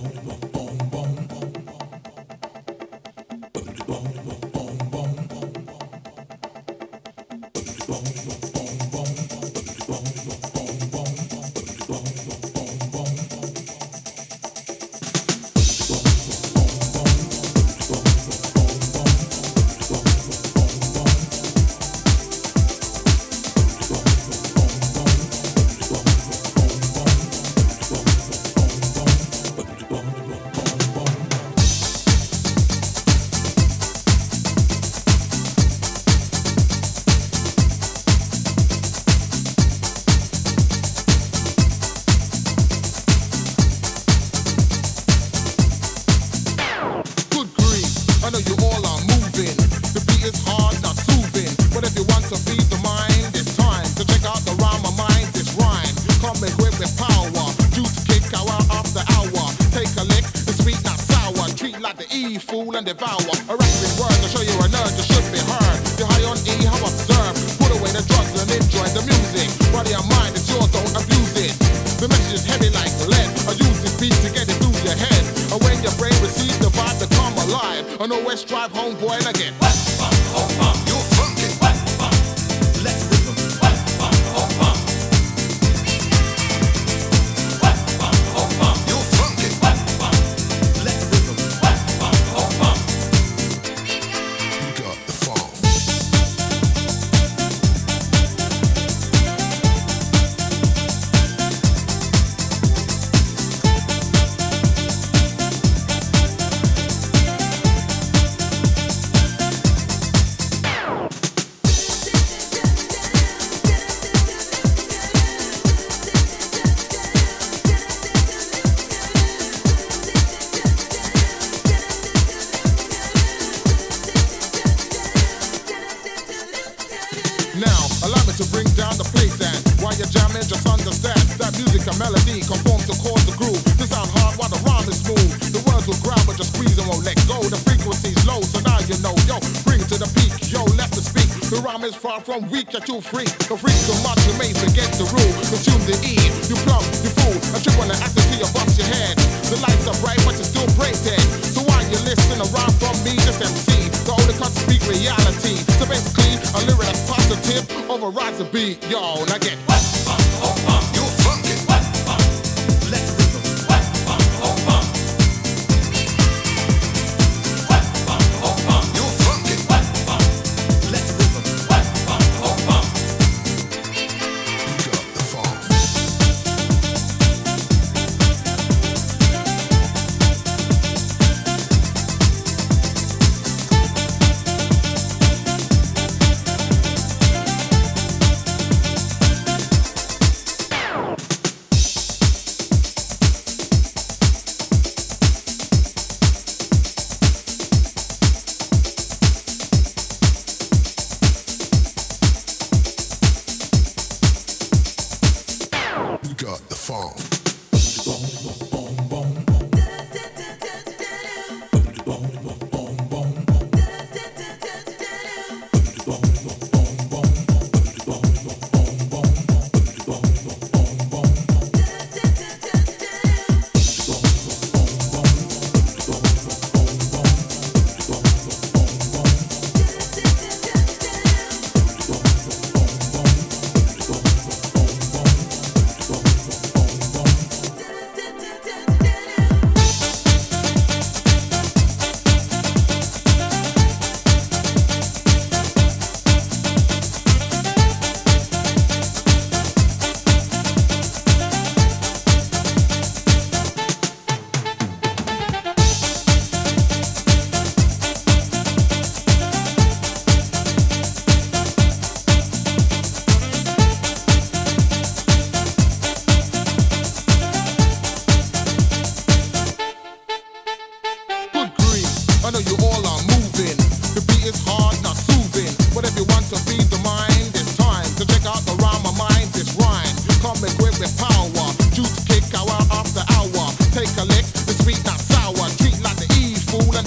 Bom, bom, bom. and devour. A rapping word to show you a nerd You should be heard. You're high on E, how absurd. Put away the drugs and enjoy the music. Body and mind, it's yours, don't abuse it. The message is heavy like lead. I use this beat to get it through your head. And when your brain receives the vibe to come alive, I know where strive home, boy, again. West, west, home, to bring down the place and while you're jamming, just understand that music and melody conform to cause the groove. To sound hard while the rhyme is smooth. The words will grab but just squeeze and won't let go. The frequency's low, so now you know, yo, bring to the peak, yo, let the speak. The rhyme is far from weak, you're free. The freak so much you may forget the rule. Consume the E, you plump, you fool, a trip on the acid till you bust your head. The lights are bright, but you're still brain dead. So while you listen around from me, just MC, the only cuts reality. So basically, a lyric that's positive overrides the beat, yo. Now get.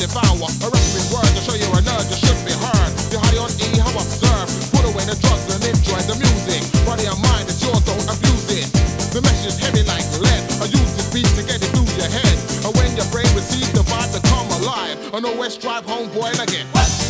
devour. A rapping word to show you a nerd you should be heard. Be high on E, how observe. Put away the drugs and enjoy the music. Body and mind is yours, don't abuse it. The message is heavy like lead. I use this beat to get it through your head. And when your brain receives the vibe to come alive, I know where strive homeboy again. What?